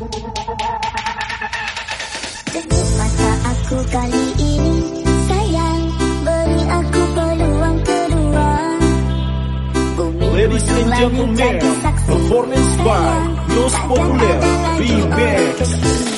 Masa aku kali ini sayang. Beri aku peluang kedua. Bumi Ladies and gentlemen, performance by Los Popular V-Max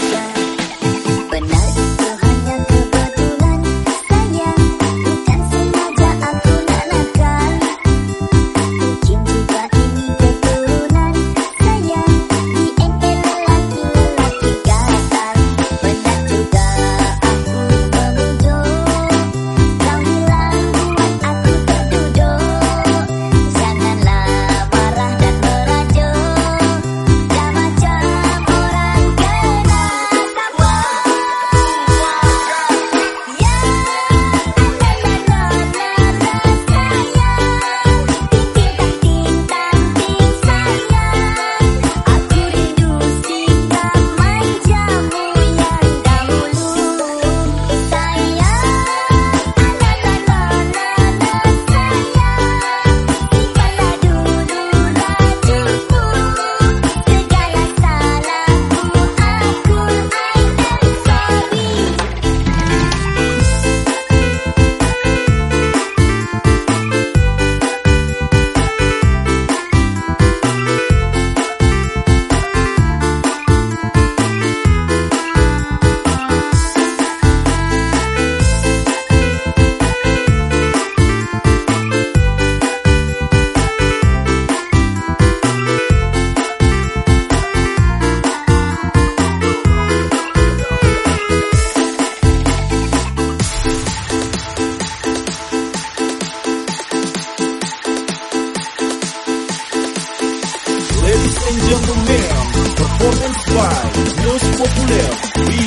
and gentlemen, performance by Los Popular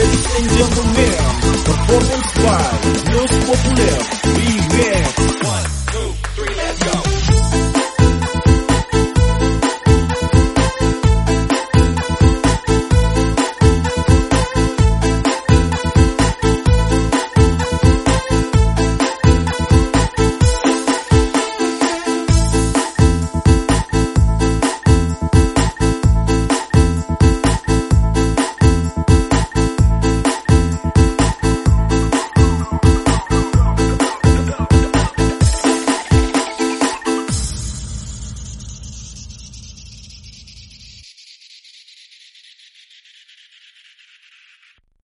and gentlemen, performance by Los Popular Remix.